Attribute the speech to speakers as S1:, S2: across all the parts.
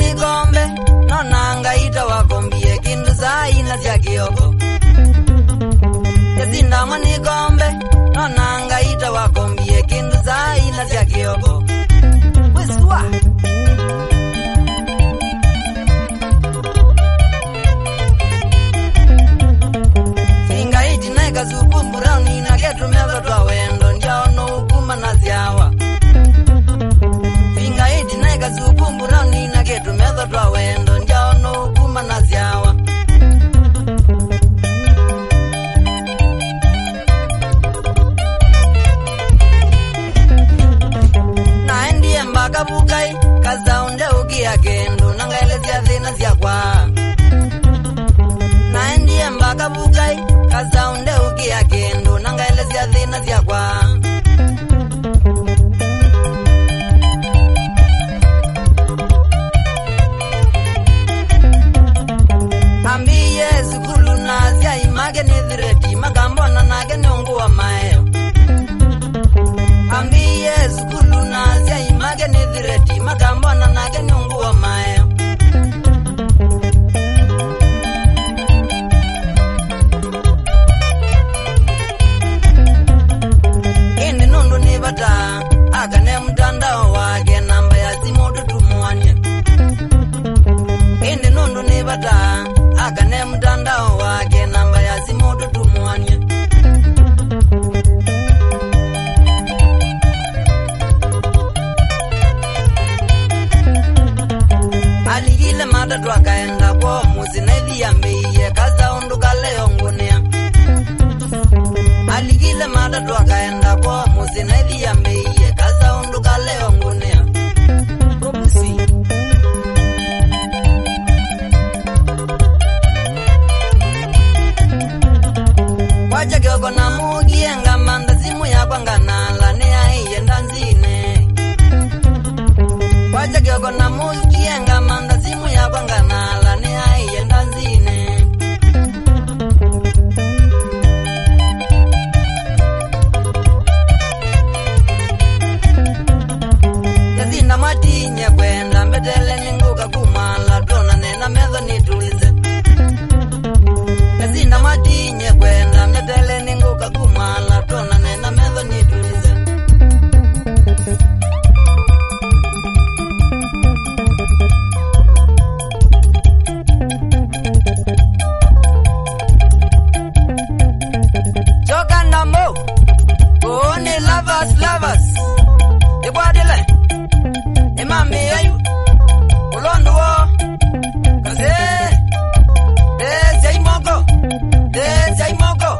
S1: migombe nonanga itawakombie kindu saina sya kioko esindangwa ni kombe nonanga itawakombie kindu saina sya kioko kaenda kwa muzi naithiambiie kaza undu kaleo ngunia. Alikile matatu akaenda kwa egwadile imamiyeyu ulonduwo kaze dezeimogo dezeimogo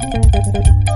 S1: Thank you.